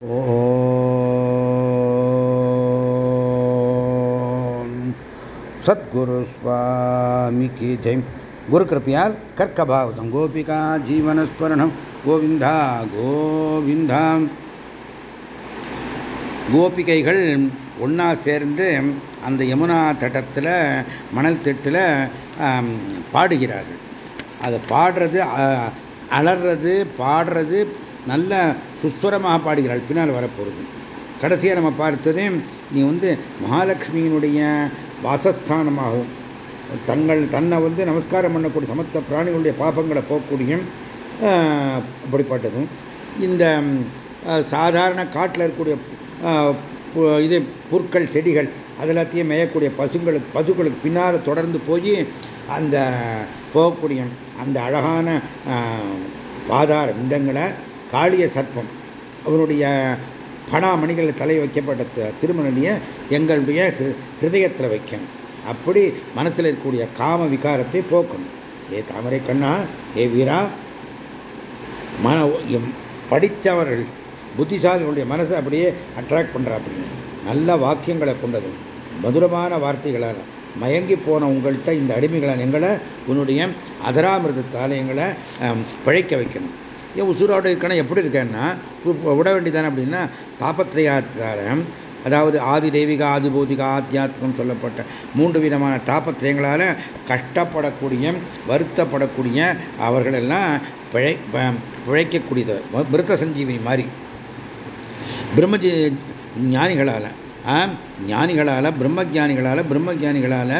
ஓம். சத்குரு சுவாமிக்கு ஜெயம். குரு கிருப்பையால் கர்க்க பாவதம் கோபிகா ஜீவனஸ்மரணம். கோவிந்தா கோவிந்தா கோபிகைகள் ஒன்றா சேர்ந்து அந்த யமுனா தட்டத்தில் மணல் திட்டில் பாடுகிறார்கள். அதை பாடுறது அலறது பாடுறது நல்ல சுஸ்வரமாக பாடுகிறாள். பின்னால் வரப்போகிறது கடைசியாக நம்ம பார்த்தது நீ வந்து மகாலட்சுமியினுடைய வாசஸ்தானமாகவும் தங்கள் தன்னை வந்து நமஸ்காரம் பண்ணக்கூடிய சமத்த பிராணிகளுடைய பாப்பங்களை போகக்கூடிய அப்படிப்பட்டதும் இந்த சாதாரண காட்டில் இருக்கக்கூடிய இது புற்கள் செடிகள் அதெல்லாத்தையும் மேயக்கூடிய பசுங்களுக்கு பசுக்களுக்கு பின்னால் தொடர்ந்து போய் அந்த போகக்கூடிய அந்த அழகான பாதார விந்தங்களை காளிய சர்ப்பம். அவருடைய பணாமணிகள் தலை வைக்கப்பட்ட திருமணியை எங்களுடைய ஹிருதயத்தில் வைக்கணும். அப்படி மனசில் இருக்கக்கூடிய காம விகாரத்தை போக்கணும். ஏ தாமரை கண்ணா ஏ வீரா மன படித்தவர்கள் புத்திசாலிகளுடைய மனசை அப்படியே அட்ராக்ட் பண்ணுற அப்படின்னு நல்ல வாக்கியங்களை கொண்டது மதுரமான வார்த்தைகளால் மயங்கி போன உங்கள்கிட்ட இந்த அடிமைகளை எங்களை உன்னுடைய அதராமிரதத்தால் எங்களை பிழைக்க வைக்கணும். உசுரோடு இருக்கணும் எப்படி இருக்கேன்னா விட வேண்டியதானே அப்படின்னா தாபத்திரயாத்தாரம் அதாவது ஆதி தெய்வீக ஆதி பௌதிக ஆத்தியாத்மம் சொல்லப்பட்ட மூன்று விதமான தாபத்திரயங்களால் கஷ்டப்படக்கூடிய வருத்தப்படக்கூடிய அவர்களெல்லாம் பிழை பிழைக்கக்கூடியது மிருத்த சஞ்சீவினி மாதிரி. பிரம்மஜி ஞானிகளால் ஞானிகளால் பிரம்மஜானிகளால் பிரம்மஜானிகளால்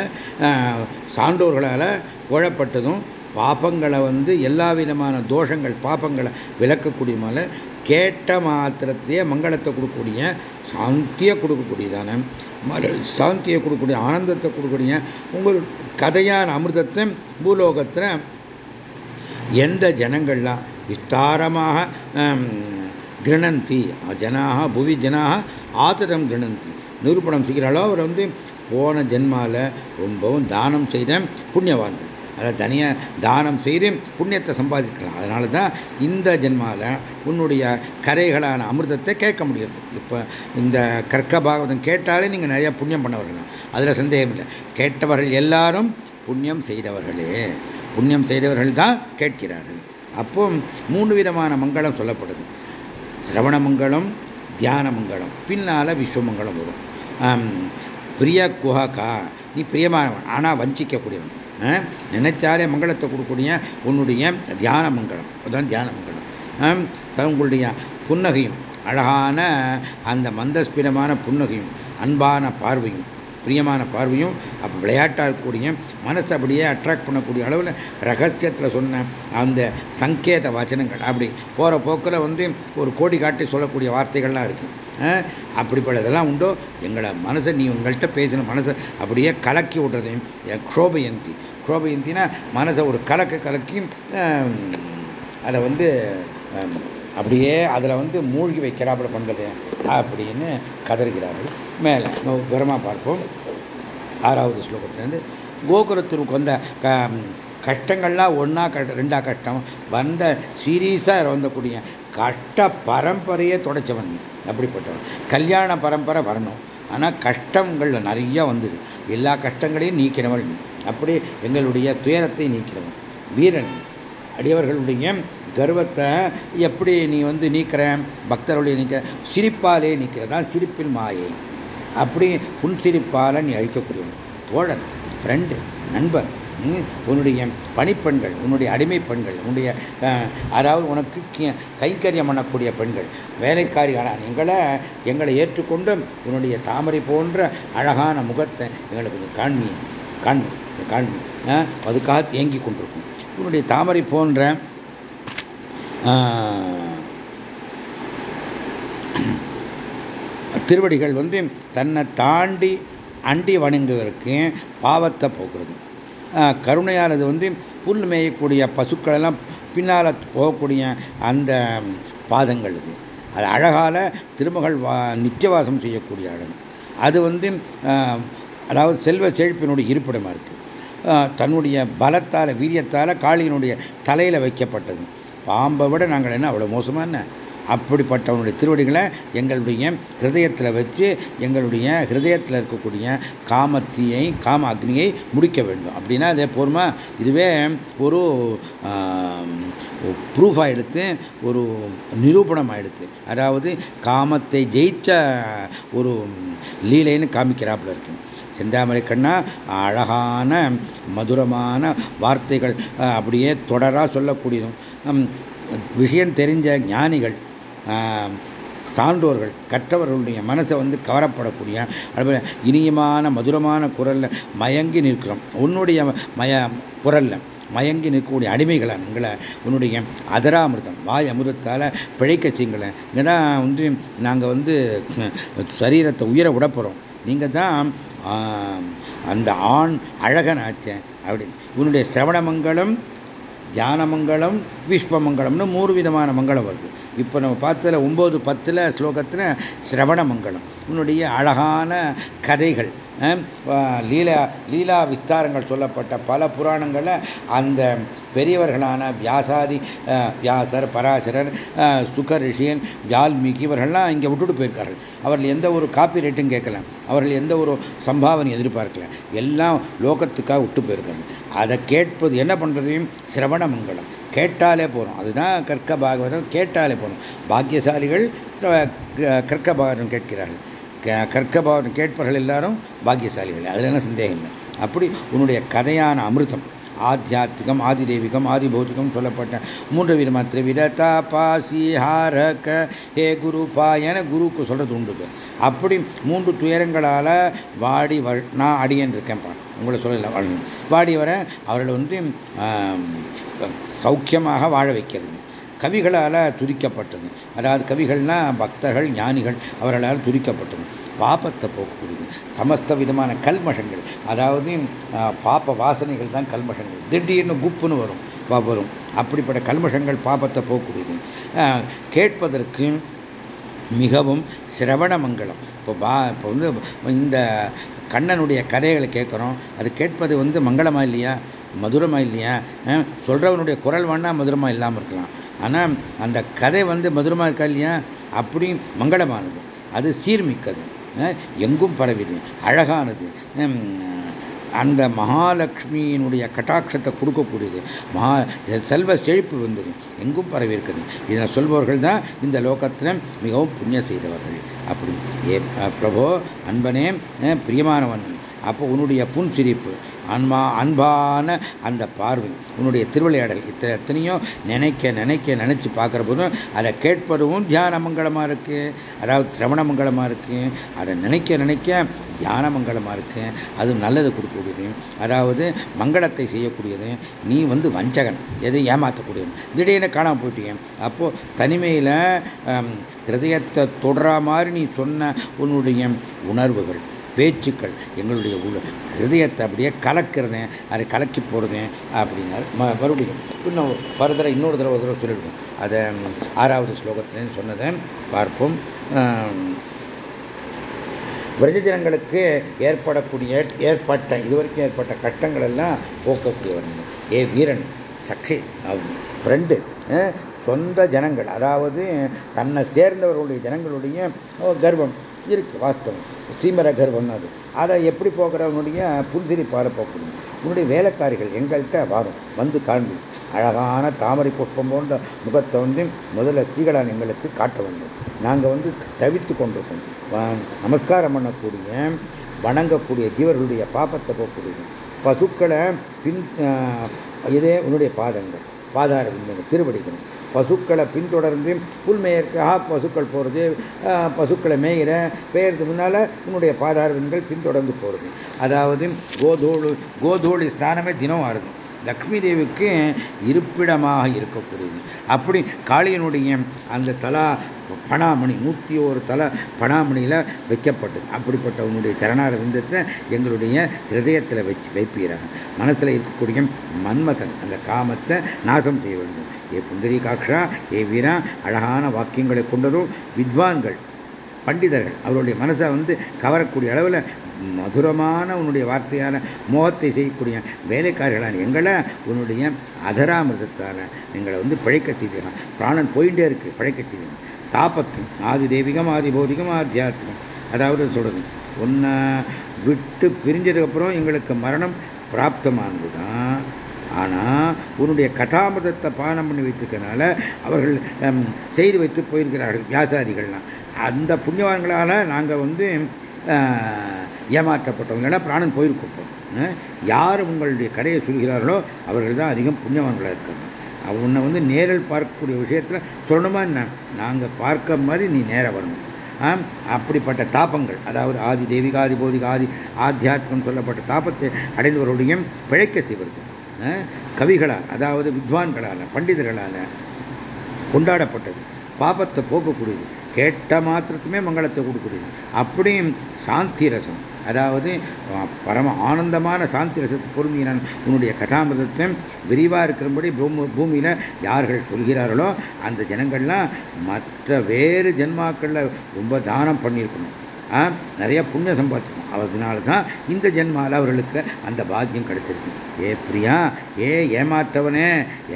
சான்றோர்களால் கோழப்பட்டதும் பாப்பங்களை வந்து எல்லா விதமான தோஷங்கள் பாப்பங்களை விளக்கக்கூடியமால கேட்ட மாத்திரத்திலேயே மங்களத்தை கொடுக்கக்கூடிய சாந்தியை கொடுக்கக்கூடியதான? சாந்தியை கொடுக்கக்கூடிய ஆனந்தத்தை கொடுக்கக்கூடிய உங்கள் கதையான அமிர்தத்தை பூலோகத்தில் எந்த ஜனங்கள்லாம் விஸ்தாரமாக கிரணந்தி. ஜனாக புவி ஜனாக ஆத்திரம் கிரணந்தி. நிரூபணம் செய்கிறாளோ? அவர் வந்து போன ஜென்மாவில் ரொம்பவும் தானம் செய்த புண்ணியவான்கள். அதை தனியாக தானம் செய்து புண்ணியத்தை சம்பாதிக்கலாம். அதனால தான் இந்த ஜென்மாவில் உன்னுடைய கரைகளான அமிர்தத்தை கேட்க முடியறது. இப்போ இந்த கற்க பாகவதம் கேட்டாலே நீங்கள் நிறையா புண்ணியம் பண்ணவர்கள் தான். அதில் சந்தேகம் இல்லை. கேட்டவர்கள் எல்லாரும் புண்ணியம் செய்தவர்களே. புண்ணியம் செய்தவர்கள் தான் கேட்கிறார்கள். அப்போ மூணு விதமான மங்களம் சொல்லப்படுது. சிரவண மங்களம் தியான மங்களம். பின்னால் விஸ்வமங்கலம் வரும். பிரிய குஹாக்கா. நீ பிரியமானவன். ஆனால் வஞ்சிக்கக்கூடியவன். நினைச்சாலே மங்களத்தை கொடுக்கக்கூடிய உன்னுடைய தியான மங்களம். அதுதான் தியான மங்களம். உங்களுடைய புன்னகையும் அழகான அந்த மந்தஸ்பிரமான புன்னகையும் அன்பான பார்வையும் பிரியமான பார்வையும் அப்போ விளையாட்டாக இருக்கக்கூடிய மனசை அப்படியே அட்ராக்ட் பண்ணக்கூடிய அளவில் ரகசியத்தில் சொன்ன அந்த சங்கேத வச்சனங்கள். அப்படி போகிற போக்கில் வந்து ஒரு கோடி காட்டி சொல்லக்கூடிய வார்த்தைகள்லாம் இருக்குது அப்படிப்பட்டதெல்லாம் உண்டோ? எங்களை மனசை நீ உங்கள்கிட்ட பேசின மனசை அப்படியே கலக்கி விடுறதையும் க்ஷோபயந்தி க்ஷோபயந்தினா மனசை ஒரு கலக்க கலக்கி அதை வந்து அப்படியே அதில் வந்து மூழ்கி வைக்கிறாப்புல பண்ணுறது அப்படின்னு கதறுகிறார்கள். மேலே விவரமாக பார்ப்போம். ஆறாவது ஸ்லோகத்திலேருந்து கோகுலத்திற்கு வந்த க கஷ்டங்கள்லாம் ஒன்றா கட்ட ரெண்டா கஷ்டம் வந்த சீரியஸாக வந்தக்கூடிய கஷ்ட பரம்பரையே தொடச்சவன். அப்படிப்பட்டவன். கல்யாண பரம்பரை வரணும். ஆனால் கஷ்டங்கள் நிறையா வந்தது. எல்லா கஷ்டங்களையும் நீக்கிறவன். அப்படி எங்களுடைய துயரத்தை நீக்கிறவன். வீரன். அடியவர்களுடைய கர்வத்தை எப்படி நீ வந்து நீக்கிற? பக்தர்களுடைய நீக்க சிரிப்பாலே நீக்கிறதான் சிரிப்பில் மாயை. அப்படி புன் சிரிப்பால் நீ அழிக்கக்கூடியவன். தோழன் ஃப்ரெண்டு நண்பன் உன்னுடைய பணிப்பெண்கள் உன்னுடைய அடிமை பெண்கள் உன்னுடைய அதாவது உனக்கு கைங்கரியம் பண்ணக்கூடிய பெண்கள் வேலைக்காரிகளான எங்களை எங்களை ஏற்றுக்கொண்டு உன்னுடைய தாமரை போன்ற அழகான முகத்தை எங்களுக்கு கொஞ்சம் காண்மி காண்மி காண்மி அதுக்காக தேங்கி கொண்டிருக்கும். உன்னுடைய தாமரை போன்ற திருவடிகள் வந்து தன்னை தாண்டி அண்டி வணங்குவதற்கு பாவத்தை போக்குறது. கருணையால் அது வந்து புல் மேயக்கூடிய பசுக்கள் எல்லாம் பின்னால் போகக்கூடிய அந்த பாதங்கள் இது. அது அழகால திருமகள் வா நித்தியவாசம் செய்யக்கூடிய அழகு. அது வந்து அதாவது செல்வ செழிப்பினுடைய இருப்பிடமாக இருக்குது தன்னுடைய பலத்தால் வீரியத்தால் காளியினுடைய தலையில் வைக்கப்பட்டது. பாம்பை விட நாங்கள் என்ன அவ்வளோ மோசமாக என்ன? அப்படிப்பட்டவனுடைய திருவடிகளை எங்களுடைய ஹிருதயத்தில் வச்சு எங்களுடைய ஹிருதயத்தில் இருக்கக்கூடிய காமத்தியை காம அக்னியை முடிக்க வேண்டும். அப்படின்னா அதே போர்மா? இதுவே ஒரு ப்ரூஃபாக எடுத்து ஒரு நிரூபணம் ஆயிடுத்து அதாவது காமத்தை ஜெயிச்ச ஒரு லீலைன்னு காமிக்கிறாப்புல இருக்கு. செந்தாமரை கண்ணா அழகான மதுரமான வார்த்தைகள் அப்படியே தொடராக சொல்லக்கூடியதும். விஷயம் தெரிஞ்ச ஞானிகள் சான்றோர்கள் கற்றவர்களுடைய மனசை வந்து கவரப்படக்கூடிய இனியமான மதுரமான குரலில் மயங்கி நிற்கிறோம். உன்னுடைய மய குரலில் மயங்கி நிற்கக்கூடிய அடிமைகளை எங்களை உன்னுடைய அதராமிருதம் வாய் அமிர்தத்தால் பிழைக்க செய்யுங்கள இங்கே தான் வந்து நாங்கள் வந்து சரீரத்தை உயிரை விடப்போகிறோம் நீங்கள் தான் அந்த ஆண் அழகன் ஆச்சேன் அப்படின்னு உன்னுடைய சிரவணமங்கலம் தியானமங்கலம் விஸ்வமங்கலம்னு மூணு விதமான மங்களம் வருது. இப்போ நம்ம பார்த்ததில் ஒம்பது பத்தில் ஸ்லோகத்தில் சிரவணமங்கலம் உன்னுடைய அழகான கதைகள் லீலா லீலா விஸ்தாரங்கள் சொல்லப்பட்ட பல புராணங்களில் அந்த பெரியவர்களான வியாசாதி வியாசர் பராசரர் சுக ரிஷியன் வால்மீகி இவர்கள்லாம் இங்கே விட்டுட்டு போயிருக்கார்கள். அவர்கள் எந்த ஒரு காப்பி ரேட்டும் கேட்கல. அவர்கள் எந்த ஒரு சம்பாவனை எதிர்பார்க்கல. எல்லாம் லோகத்துக்காக விட்டு போயிருக்காங்க. அதை கேட்பது என்ன பண்ணுறதையும் சிரவண மங்கலம் கேட்டாலே போகிறோம் அதுதான் கற்க பாகவதம். கேட்டாலே போகிறோம் பாக்கியசாலிகள் கற்க பாகவதம் கேட்கிறார்கள். கற்க பாகவதம் கேட்பவர்கள் எல்லாரும் பாக்கியசாலிகள். அதில் என்ன சந்தேகம் இல்லை. அப்படி உன்னுடைய கதையான அமிர்தம் ஆத்தியாத்மிகம் ஆதிதெய்வீகம் ஆதிபௌத்திகம் சொல்லப்பட்ட மூன்று விதமாக திரிவிதத்தா பாசி ஹாரக. ஹே குரு பாயன குருக்கு சொல்கிறது உண்டு அப்படி மூன்று துயரங்களால் வாடி நான் அடியன் இருக்கேன்ப்பா உங்களை சொல்ல வாடி வர அவர்கள் வந்து சௌக்கியமாக வாழ வைக்கிறது. கவிகளால் துதிக்கப்பட்டது. அதாவது கவிகள்னா பக்தர்கள் ஞானிகள் அவர்களால் துதிக்கப்பட்டது. பாப்பத்தை போக்கக்கூடியது. சமஸ்த விதமான கல்மஷங்கள். அதாவது பாப்ப வாசனைகள் தான் கல்மஷங்கள். திடீர்னு குப்புன்னு வரும் வரும். அப்படிப்பட்ட கல்மஷங்கள் பாப்பத்தை போகக்கூடியது கேட்பதற்கு மிகவும் சிரவண மங்கலம் இப்போ பா இப்போ வந்து இந்த கண்ணனுடைய கதைகளை கேட்குறோம். அது கேட்பது வந்து மங்களமாக இல்லையா? மதுரமாக இல்லையா? சொல்கிறவனுடைய குரல் வேணால் மதுரமாக இல்லாமல் இருக்கலாம். ஆனால் அந்த கதை வந்து மதுரமாக இருக்கா இல்லையா? அப்படி மங்களமானது. அது சீர்மிக்கது. எங்கும் பரவிது அழகானது. அந்த மகாலட்சுமியினுடைய கட்டாட்சத்தை கொடுக்கக்கூடியது. மகா செல்வ செழிப்பு வந்தது. எங்கும் பரவி இருக்குது இதை சொல்பவர்கள் தான் இந்த லோகத்தில் மிகவும் புண்ணியம் செய்தவர்கள். அப்படி ஏ பிரபோ அன்பனே பிரியமானவன். அப்போ உன்னுடைய புன் சிரிப்பு அன்பா அன்பான அந்த பார்வை. உன்னுடைய திருவிளையாடல் இத்தனை எத்தனையோ நினைக்க நினைக்க நினைச்சு பார்க்குற போதும் அதை கேட்பதும் தியான மங்களமாக இருக்கு. அதாவது சிரவண மங்களமாக இருக்கு. அதை நினைக்க நினைக்க தியான மங்களமாக இருக்கு. அது நல்லது கொடுக்கக்கூடியது. அதாவது மங்களத்தை செய்யக்கூடியது. நீ வந்து வஞ்சகன். எதை ஏமாற்றக்கூடியவன். திடீர்னு காணாமல் போயிட்டீங்க அப்போது தனிமையில் ஹிருதயத்தை தொடர மாதிரி நீ சொன்ன உன்னுடைய உணர்வுகள். பேச்சுக்கள் எங்களுடைய உள்ள ஹிருதயத்தை அப்படியே கலக்கிறதேன் அதை கலக்கி போகிறதேன் அப்படின்னாரு. மறுபடியும் இன்னும் ஃபர்தராக இன்னொரு தடவை ஒரு தடவை சொல்லிடுவோம். அதை ஆறாவது ஸ்லோகத்திலேன்னு சொன்னதை பார்ப்போம். விரஜஜனங்களுக்கு ஏற்படக்கூடிய ஏற்பட்ட இதுவரைக்கும் ஏற்பட்ட கட்டங்கள் எல்லாம் போக்கக்கூடியவன் ஏ வீரன் சக்கை ஃப்ரெண்டு சொந்த ஜனங்கள் அதாவது தன்னை சேர்ந்தவர்களுடைய ஜனங்களுடைய கர்வம். இருக்கு வாஸ்தவம். சீமர கர்வம் அது. அதை எப்படி போகிறவனுடைய புன்சிரிப்பால் போக்கணும். உன்னுடைய வேலைக்காரிகள் எங்கள்கிட்ட வரும். வந்து காண்பி. அழகான தாமரை புஷ்பம் போன்ற முகத்தை வந்து முதல்ல தீகளான் எங்களுக்கு காட்ட வேண்டும். நாங்கள் வந்து தவித்து கொண்டிருக்கோம். நமஸ்காரம் பண்ணக்கூடிய வணங்கக்கூடிய ஜீவர்களுடைய பாப்பத்தை போகக்கூடியது பசுக்களை பின் இதே உன்னுடைய பாதங்கள் பாதார விந்தங்கள் திருவடிகள். பசுக்களை பின்தொடர்ந்து புல்மேயற்காக பசுக்கள் போகிறது பசுக்களை மேயிற பெயருக்கு முன்னால் உன்னுடைய பாதாரவின்கள் பின்தொடர்ந்து போகிறது அதாவது கோதோடு கோதோழி ஸ்தானமே தினம் ஆறுது. லக்ஷ்மி தேவிக்கு இருப்பிடமாக இருக்கக்கூடியது. அப்படி காளியனுடைய அந்த தலா பணாமணி நூற்றி ஒரு தலை பணாமணியில் வைக்கப்பட்டது. அப்படிப்பட்ட உன்னுடைய சரணார விந்தத்தை எங்களுடைய ஹிருதயத்தில் வச்சு வைப்பீராக. மனசில் இருக்கக்கூடிய மன்மதன் அந்த காமத்தை நாசம் செய்ய வேண்டும். ஏ புந்தரி காக்ஷா ஏ வீரா அழகான வாக்கியங்களை கொண்டதும் வித்வான்கள். பண்டிதர்கள். அவருடைய மனசை வந்து கவரக்கூடிய அளவில் மதுரமான உன்னுடைய வார்த்தையான மோகத்தை செய்யக்கூடிய வேலைக்காரர்களான எங்களை உன்னுடைய அதராமிரதத்தால் எங்களை வந்து பிழைக்க செய்வீங்க பிராணன் போயிட்டே இருக்கு பிழைக்க செய்வீங்க தாபத்தம் ஆதி தெய்வீகம் ஆதி பௌதிகம் ஆத்தியாத்மிகம் அதாவது சொல்றது ஒன்றை விட்டு பிரிஞ்சதுக்கப்புறம் எங்களுக்கு மரணம் பிராப்தமானது தான் ஆனால் உன்னுடைய கதாமிரதத்தை பானம் பண்ணி வைத்திருக்கிறதுனால அவர்கள் செய்து வைத்து போயிருக்கிறார்கள் வியாசாதிகள்லாம். அந்த புண்ணியவான்களால் நாங்கள் வந்து ஏமாற்றப்பட்டவங்க. ஏன்னா பிராணன் போயிருக்கோம் யார் உங்களுடைய கடையை சொல்கிறார்களோ அவர்கள் தான் அதிகம் புண்ணியவான்களாக இருக்காங்க. உன்னை வந்து நேரில் பார்க்கக்கூடிய விஷயத்தில் சொல்லணுமா என்ன? நாங்கள் பார்க்க மாதிரி நீ நேராக வரணும். அப்படிப்பட்ட தாபங்கள் அதாவது ஆதி தெய்வீகாதி போதிக ஆதி ஆத்தியாத்மம் சொல்லப்பட்ட தாபத்தை அடைந்தவருடைய பிழைக்க செய்வது. கவிகளால் அதாவது வித்வான்களால் பண்டிதர்களால் கொண்டாடப்பட்டது. பாபத்தை போக்கக்கூடியது. கேட்ட மாத்திரத்துமே மங்களத்தை கொடுக்கூடியது அப்படியும் சாந்தி ரசம். அதாவது பரம ஆனந்தமான சாந்தி ரசத்தை பொருந்தி நான் உன்னுடைய கதாமிரதத்தை விரிவாக இருக்கிறபடி பூமியில் யார்கள் சொல்கிறார்களோ அந்த ஜனங்கள்லாம் மற்ற வேறு ஜென்மாக்களில் ரொம்ப தானம் பண்ணியிருக்கணும். நிறைய புண்ணிய சம்பாதிக்கணும் அதனால தான் இந்த ஜென்மாவில் அவர்களுக்கு அந்த பாக்கியம் கிடைச்சிருக்கு. ஏ பிரியா ஏ ஏமாற்றவனே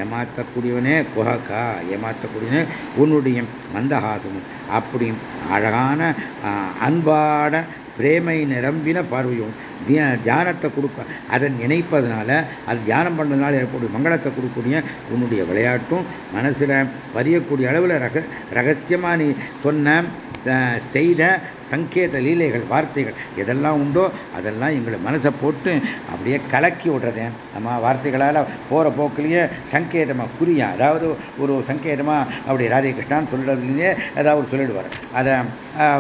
ஏமாற்றக்கூடியவனே குஹக்கா ஏமாற்றக்கூடியவனே உன்னுடைய மந்தஹாசமும் அப்படியும் அழகான அன்பாட பிரேமை நிரம்பின பார்வையும் தியானத்தை கொடுக்க அதை நினைப்பதனால அது தியானம் பண்ணதுனால ஏற்படும் மங்களத்தை கொடுக்கக்கூடிய உன்னுடைய விளையாட்டும் மனசில் பதியக்கூடிய அளவில் ரக ரகசியமாக நீ சொன்ன செய்த சங்கேத லீலைகள் வார்த்தைகள் எதெல்லாம் உண்டோ அதெல்லாம் எங்களை மனசை போட்டு அப்படியே கலக்கி விடுறதே. நம்ம வார்த்தைகளால் போகிற போக்கிலேயே சங்கேதமாக குறியா அதாவது ஒரு சங்கேதமாக அப்படி ராதே கிருஷ்ணான்னு சொல்கிறதுலேயே ஏதாவது சொல்லிடுவார். அதை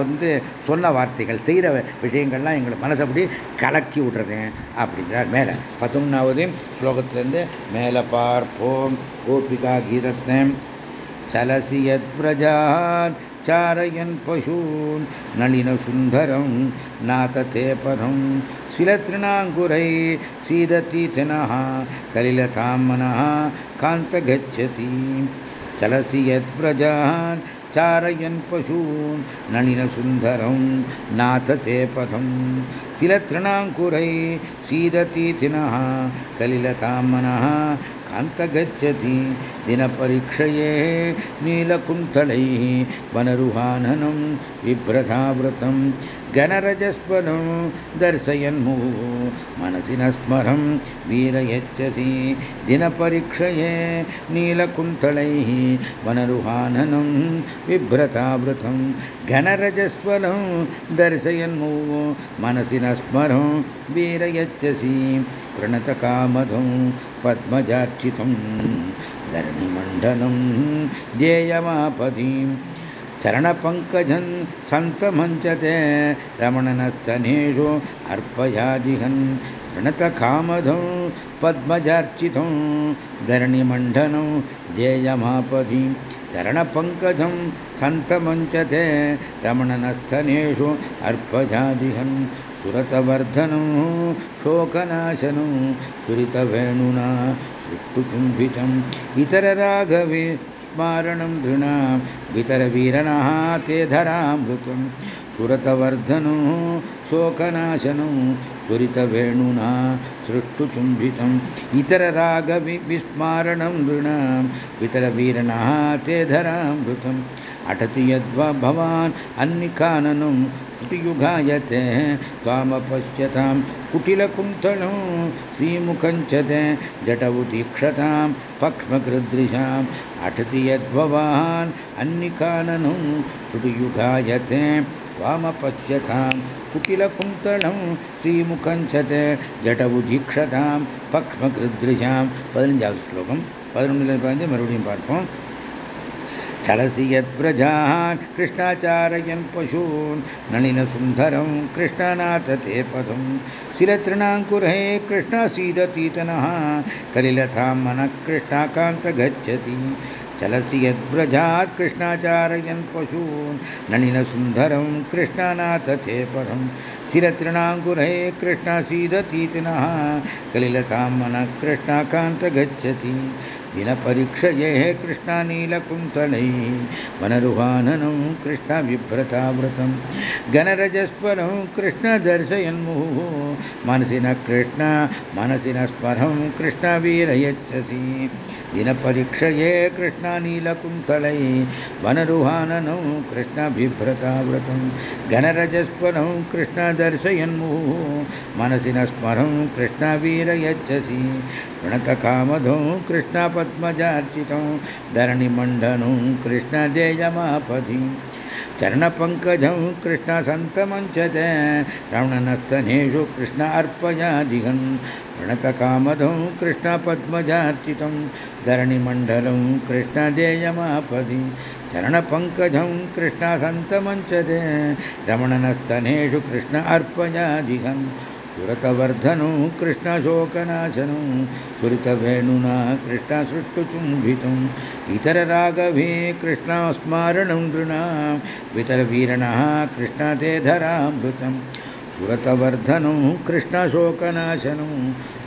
வந்து சொன்ன வார்த்தைகள் செய்கிற விஷயங்கள்லாம் எங்களை மனசை அப்படி கலக்கி விடுறதே அப்படிங்கிறார் மேலே பத்தொன்னாவது ஸ்லோகத்திலேருந்து மேலே பார்ப்போம் கோபிகா கீதத்தை சலசி யத்ரஜான் चारयन् पशून् नलिनसुन्दरं नातते पदं शिलतृणाङ्कुरै सीदतीतनः कलिलतां मनः कान्तगच्छति चलसि यद्व्रजान् चारयन् पशून् नलिनसुन्दरं नाथते पदं शिलतृणाङ्कुरै सीदतीतिनः कलिलतां मनः कान्तगच्छति दिनपरीक्षये नीलकुन्तलैः वनरुहाननं बिभ्रधावृतं गणरजस्वनं दर्शयन्मुः मनसि न स्मरं वीरयच्छसि दिनपरीक्षये नीलकुन्तलैः वनरुहाननं बिभ्रतावृतं घनरजस्वलं दर्शयन्मुः मनसि न स्मरं वीरयच्छसि प्रणतकामधं पद्मजार्चितं धरणिमण्डनं ध्येयमापदीं चरणपङ्कजन् सन्तमञ्चते रमणनस्तनेषु अर्पयादिहन् प्रणतकामधं पद्मजार्चितं धरणिमण्डनं ध्येयमापदीं चरणपङ्कजं सन्तमञ्चते रमणनस्थनेषु अर्पजादिहन् सुरतवर्धनं शोकनाशनं सुरितवेणुना सृष्टुचुम्बितम् इतरराघवे स्मारणं दृणां वितरवीरनः ते धरामृतं सुरतवर्धनो शोकनाशनं सुरितवेणुना सृष्टुचुम्बितम् इतररागवि विस्मारणं नृणां वितरवीरनः ते धरामृतम् अटति यद्वा भवान् अन्निकाननं कुटियुगायते त्वामपश्यतां कुटिलकुन्तलं श्रीमुखं च ते जटौ दीक्षतां पक्ष्मकृदृशाम् अटति यद्भवान् अन्निकाननं कुटियुगायते त्वामपश्यतां कुटिलकुन्तलं श्रीमुखं च ते जटौ दीक्षतां பக்ஷ்மகிருத்ரிஷாம் பதினஞ்சாவது ஸ்லோகம் பதினொன்றில் பதினஞ்சு மறுபடியும் பார்ப்போம் चलसि यद्व्रजान् कृष्णाचारयन् पशून् नलिनसुन्दरं कृष्णनाथ ते पदं शिलतृणाङ्कुरे कृष्णसीदतीतनः कलिलतां मनः कृष्णाकान्त गच्छति चलसि यद्व्रजात् कृष्णाचारयन् पशून् नलिनसुन्दरं कृष्णनाथ ते पदं शिरतृणाङ्कुरे कृष्णसीदतीतिनः कलिलतां मनः कृष्णाकान्त गच्छति दिनपरीक्षये कृष्णानीलकुन्तलैः वनरुहाननं कृष्णविभ्रताव्रतं गणरजस्वरं कृष्णदर्शयन्मुहुः। मनसि न कृष्ण मनसि न स्मरं कृष्णवीरयच्छसि। दिनपरीक्षये कृष्णनीलकुन्तलै, वनरुहाननौ कृष्णबिभ्रताव्रतं घनरजस्वरं कृष्णदर्शयन्मुहुः मनसि न स्मरं कृष्णवीरयच्छसि प्रणतकामधौ कृष्णपद्मजार्चितं, धरणिमण्डनं कृष्णदेयमापधि, चरणपङ्कजं कृष्णसन्तमञ्चते रमणनस्तनेषु कृष्ण अर्पयादिहन् प्रणतकामधं कृष्णपद्मजार्चितं धरणिमण्डलं कृष्णदेयमापदि चरणपङ्कजं कृष्णसन्तमञ्चते रमणनस्तनेषु कृष्ण अर्पयादिहन् सुरतवर्धनो कृष्णशोकनाशनं सुरितवेणुना कृष्णसृष्टुचुम्बितम् इतरराघवे कृष्णस्मारणं नृणां वितरवीरणः कृष्णते धरामृतम् सुरतवर्धनं कृष्णशोकनाशनं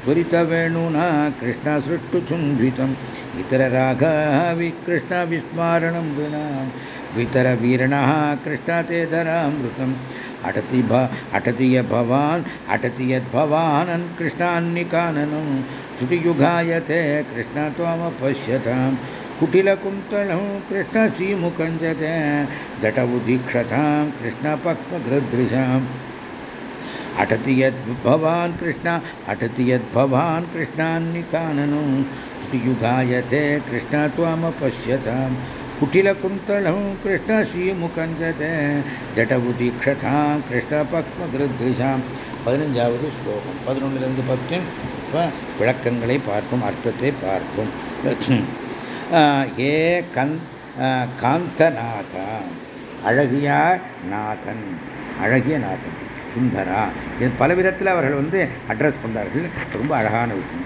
त्वरितवेणुना कृष्णसृष्टुचुम्भितम् इतरराघावि कृष्णविस्मारणं विना, वितरवीरणः कृष्ण ते धरामृतम् अटति भ, अटति यभवान्, अटति यद्भवानन् कृष्णान्निकाननं श्रुतियुगायते कृष्ण त्वामपश्यतां कुटिलकुन्तलं कृष्णश्रीमुखं च जटौ दीक्षतां அடதி யத் பவான் கிருஷ்ணா அடதி யத் பவான் கிருஷ்ணான்னிகானனும் ஸ்ரீயுகாயதே கிருஷ்ணா துவாமபஷ்யதாம் कुटिलकुन्तलं कृष्णश्रीमुखञ्जते जटवु दीक्षतां கிருஷ்ணபக்மகிருத்ரிஷாம் பதினஞ்சாவது ஸ்லோகம் பதினொன்றிலிருந்து பத்து இப்போ விளக்கங்களை பார்ப்போம் அர்த்தத்தை பார்ப்போம் ஏ கந் காந்தநாதா அழகியா நாதன் அழகிய நாதன் சுந்தரா. இது பல விதத்தில் அவர்கள் வந்து அட்ரஸ் பண்ணார்கள் ரொம்ப அழகான விஷயம்.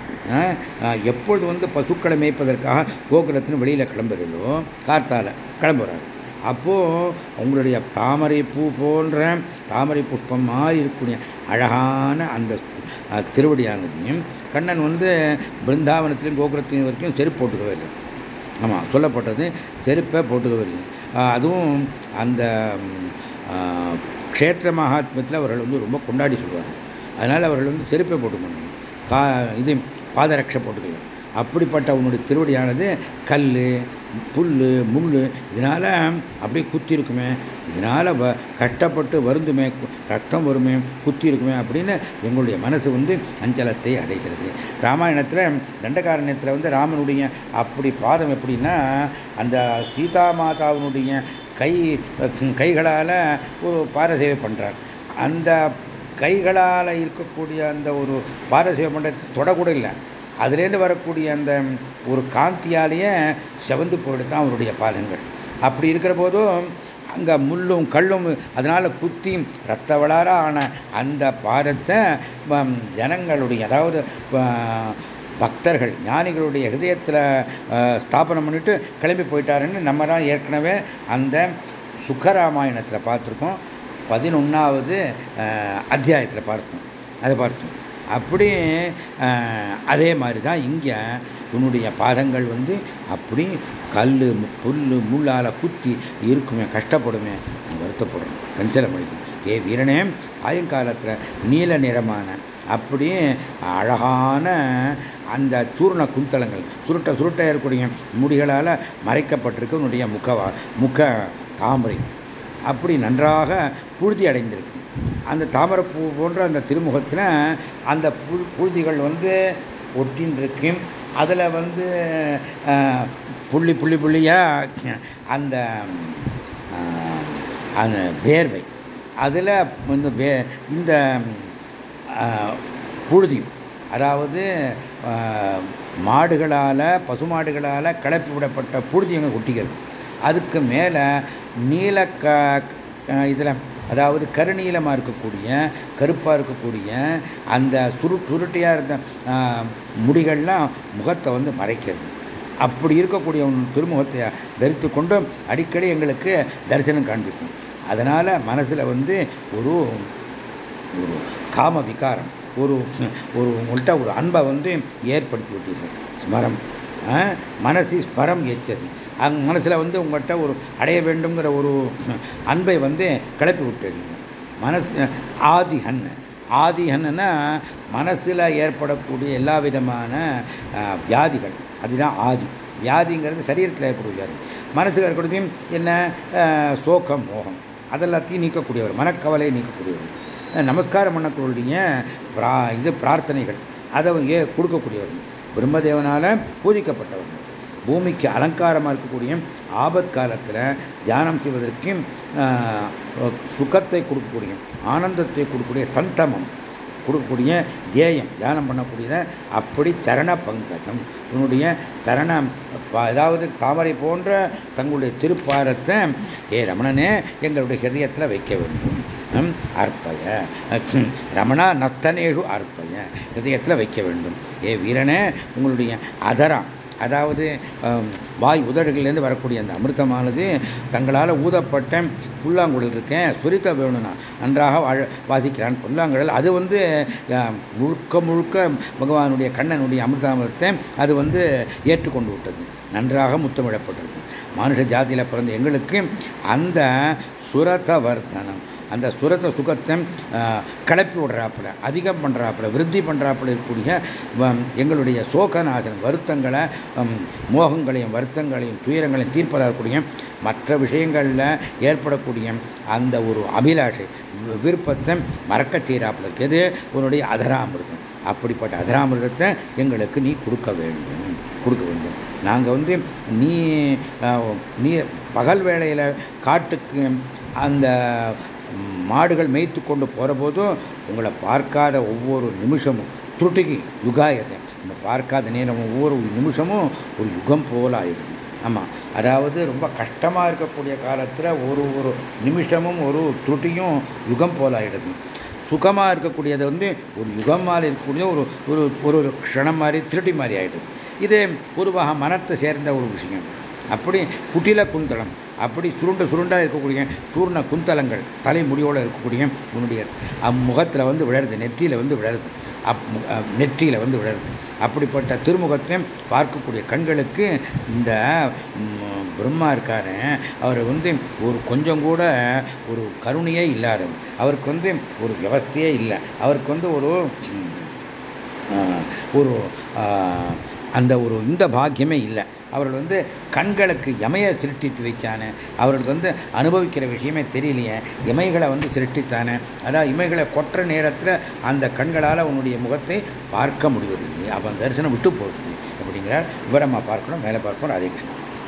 எப்பொழுது வந்து பசுக்களை மேய்ப்பதற்காக கோகுலத்தின் வெளியில் கிளம்புறதோ காத்தால் கிளம்புறாரு. அப்போது அவங்களுடைய தாமரை பூ போன்ற தாமரை புஷ்பம் மாதிரி இருக்கக்கூடிய அழகான அந்த திருவடியானதையும் கண்ணன் வந்து பிருந்தாவனத்திலையும் கோகுலத்திலையும் வரைக்கும் செருப்பு போட்டுக்கவே இல்லை. ஆமாம் சொல்லப்பட்டது செருப்பை போட்டுக்கவே இல்லை. அதுவும் அந்த க்ஷேத்திர மகாத்மத்தில் அவர்கள் வந்து ரொம்ப கொண்டாடி சொல்லுவாங்க அதனால் அவர்கள் வந்து செருப்பை போட்டுக்கணும் கா இது பாதரட்சை போட்டுக்கலாம் அப்படிப்பட்ட உன்னுடைய திருவடியானது கல் புல் முள் இதனால் அப்படியே குத்தி இருக்குமே இதனால் வ கஷ்டப்பட்டு வருந்துமே ரத்தம் வருமே குத்தி இருக்குமே அப்படின்னு எங்களுடைய மனசு வந்து அஞ்சலத்தை அடைகிறது. ராமாயணத்தில் தண்டகாரண்யத்தில் வந்து ராமனுடைய அப்படி பாதம் எப்படின்னா அந்த சீதா மாதாவினுடைய கை கைகளால் ஒரு பாரசேவை பண்ணுறார் அந்த கைகளால் இருக்கக்கூடிய அந்த ஒரு பாரசேவை பண்ணுறது தொடக்கூட இல்லை. அதுலேருந்து வரக்கூடிய அந்த ஒரு காந்தியாலேயே செவந்து போயிடுதான் அவருடைய பாதங்கள். அப்படி இருக்கிற போதும் அங்கே முள்ளும் கல்லும் அதனால் குத்தி ரத்த வளார ஆன அந்த பாதத்தை ஜனங்களுடைய அதாவது பக்தர்கள் ஞானிகளுடைய ஹிருதயத்தில் ஸ்தாபனம் பண்ணிட்டு கிளம்பி போயிட்டாருன்னு நம்ம தான் ஏற்கனவே அந்த சுக்கராமாயணத்தில் பார்த்துருக்கோம். பதினொன்றாவது அத்தியாயத்தில் பார்த்தோம் அதை பார்த்தோம் அப்படி அதே மாதிரி தான் இங்கே உன்னுடைய பாதங்கள் வந்து அப்படி கல் புல் முள்ளால் குத்தி இருக்குமே கஷ்டப்படுமே வருத்தப்படும் கஞ்சலம் அடிக்கும் ஏ வீரனே சாயங்காலத்தில் நீல நிறமான அப்படியே அழகான அந்த சூர்ண குந்தலங்கள் சுருட்ட சுருட்ட இருக்கக்கூடிய முடிகளால் மறைக்கப்பட்டிருக்கு உன்னுடைய முகவா முக தாமரை. அப்படி நன்றாக புழுதி அடைந்திருக்கு. அந்த தாமரைப்பூ போன்ற அந்த திருமுகத்தில் அந்த புழுதிகள் வந்து ஒட்டின்றிருக்கு அதில் வந்து புள்ளி புள்ளி புள்ளியாக அந்த அந்த வேர்வை. அதில் வந்து வே இந்த புழுதி அதாவது மாடுகளால் பசுமாடுகளால் கிளப்பி விடப்பட்ட புழுதி அங்கே ஒட்டிக்கிறது அதுக்கு மேலே நீல க இதில் அதாவது கருநீளமாக இருக்கக்கூடிய கருப்பாக இருக்கக்கூடிய அந்த சுரு சுருட்டையாக இருந்த முடிகள்லாம் முகத்தை வந்து மறைக்கிறது. அப்படி இருக்கக்கூடிய திருமுகத்தை தரித்து கொண்டு அடிக்கடி எங்களுக்கு தரிசனம் காண்பிக்கும். அதனால் மனசில் வந்து ஒரு ஒரு காம விகாரம். ஒரு ஒரு உங்கள்கிட்ட ஒரு அன்பை வந்து ஏற்படுத்தி விட்டீர்கள். ஸ்மரம். மனசு ஸ்மரம் எச்சது அங் மனசில் வந்து உங்கள்கிட்ட ஒரு அடைய வேண்டுங்கிற ஒரு அன்பை வந்து கிளப்பி விட்டுருங்க மனசு ஆதிஹன் ஆதிஹன்னா மனசில் ஏற்படக்கூடிய எல்லா விதமான வியாதிகள். அதுதான் ஆதி. வியாதிங்கிறது சரீரத்தில் ஏற்படும் வியாதி. மனசுக்கு ஏற்படுத்தியும் என்ன சோகம் மோகம். அதெல்லாத்தையும் நீக்கக்கூடியவர் மனக்கவலையை நீக்கக்கூடியவர். நமஸ்காரம் பண்ணக்கூடிய பிரா இது பிரார்த்தனைகள். அதை அவங்க கொடுக்கக்கூடியவர். பிரம்மதேவனால பூஜிக்கப்பட்டவர். பூமிக்கு அலங்காரமாக இருக்கக்கூடிய ஆபத் காலத்தில் தியானம் செய்வதற்கு சுகத்தை கொடுக்கக்கூடிய ஆனந்தத்தை கொடுக்கக்கூடிய சந்தமம் கொடுக்கக்கூடிய தேயம் தியானம் பண்ணக்கூடியத அப்படி சரண பங்கஜம். உன்னுடைய சரணம் அதாவது தாமரை போன்ற தங்களுடைய திருப்பாரத்தை ஏ ரமணனே எங்களுடைய ஹிரதயத்தில் வைக்க வேண்டும். அர்ப்பய ரமணா நஸ்தனேஷு அர்ப்பய ஹிருதயத்தில் வைக்க வேண்டும். ஏ வீரனே உங்களுடைய அதரம் அதாவது வாய் உதடுகளிலேருந்து வரக்கூடிய அந்த அமிர்தமானது தங்களால் ஊதப்பட்ட புல்லாங்குழல் இருக்கேன் சுரித்த வேணும்னா. நன்றாக வாழ வாசிக்கிறான் புல்லாங்குழல். அது வந்து முழுக்க முழுக்க பகவானுடைய கண்ணனுடைய அமிர்தாமிரத்தை அது வந்து ஏற்றுக்கொண்டு விட்டது. நன்றாக முத்தமிழப்பட்டது. மனுஷ ஜாதியில் பிறந்த எங்களுக்கு அந்த சுரதவர்தனம் அந்த சுரத்தை சுகத்தை கிளப்பி விடுறாப்புல அதிகம் பண்ணுறாப்புல விருத்தி பண்ணுறாப்புல இருக்கக்கூடிய எங்களுடைய சோகநாசனம் வருத்தங்களை மோகங்களையும் வருத்தங்களையும் துயரங்களையும் தீர்ப்பதாக இருக்கக்கூடிய மற்ற விஷயங்களில் ஏற்படக்கூடிய அந்த ஒரு அபிலாஷை விருப்பத்தை மறக்க செய்கிறாப்புல இருக்கிறது உன்னுடைய அதராமிருதம். அப்படிப்பட்ட அதராமிருதத்தை எங்களுக்கு நீ கொடுக்க வேண்டும். கொடுக்க வேண்டும். நாங்கள் வந்து நீ நீ பகல் வேளையில் காட்டுக்கு அந்த மாடுகள் மேய்த்து கொண்டு போகிற போதும் உங்களை பார்க்காத ஒவ்வொரு நிமிஷமும் துருட்டிக்கு யுகாயத்தை. நம்ம பார்க்காத நேரம் ஒவ்வொரு நிமிஷமும் ஒரு யுகம் போல ஆயிடுது. ஆமாம் அதாவது ரொம்ப கஷ்டமாக இருக்கக்கூடிய காலத்தில் ஒரு ஒரு நிமிஷமும் ஒரு துருட்டியும் யுகம் போல ஆயிடுது. சுகமாக இருக்கக்கூடியது வந்து ஒரு யுகம் மாதிரி இருக்கக்கூடிய ஒரு ஒரு ஒரு க்ஷணம் மாதிரி திருட்டி மாதிரி ஆயிடுது. இது பொதுவாக மனத்தை சேர்ந்த ஒரு விஷயம். அப்படி குட்டில குந்தளம். அப்படி சுருண்ட சுருண்டாக இருக்கக்கூடிய சூர்ண குந்தலங்கள் தலை முடியோடு இருக்கக்கூடிய உன்னுடைய அம்முகத்தில் வந்து விழருது நெற்றியில் வந்து விழருது அப் நெற்றியில் வந்து விழருது அப்படிப்பட்ட திருமுகத்தை பார்க்கக்கூடிய கண்களுக்கு இந்த பிரம்மா இருக்காரு. அவர் வந்து ஒரு கொஞ்சம் கூட ஒரு கருணையே இல்லாரு அவருக்கு வந்து ஒரு வியவஸ்தையே இல்லை. அவருக்கு வந்து ஒரு ஒரு அந்த ஒரு இந்த பாக்கியமே இல்லை. அவர்கள் வந்து கண்களுக்கு இமையை சிருட்டித்து வைச்சானே. அவர்களுக்கு வந்து அனுபவிக்கிற விஷயமே தெரியலையே. இமைகளை வந்து சிருட்டித்தானே. அதாவது இமைகளை கொற்ற நேரத்தில் அந்த கண்களால் உன்னுடைய முகத்தை பார்க்க முடிவதில்லை. அப்போ தரிசனம் விட்டு போகுது அப்படிங்கிறார். விவரமாக பார்க்கணும். மேலே பார்க்கணும் அதே